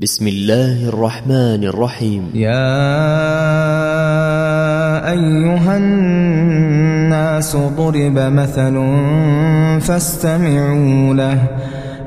بسم الله الرحمن الرحيم يا أيها الناس ضرب مثل فاستمعوا له.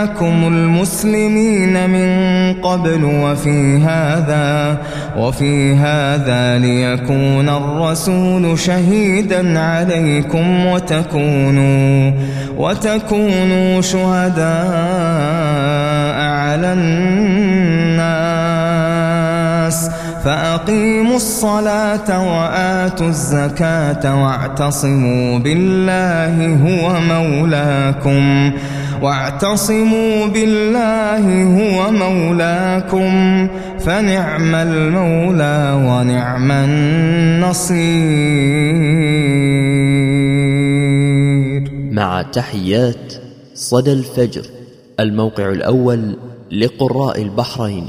سماكم المسلمين من قبل وفي هذا وفي هذا ليكون الرسول شهيدا عليكم وتكونوا وتكونوا شهداء على الناس. فأقيموا الصلاة وآتوا الزكاة واعتصموا بالله هو مولاكم. واعتصموا بالله هو مولاكم فنعم المولى ونعم النصير. مع تحيات صدى الفجر الموقع الأول لقراء البحرين.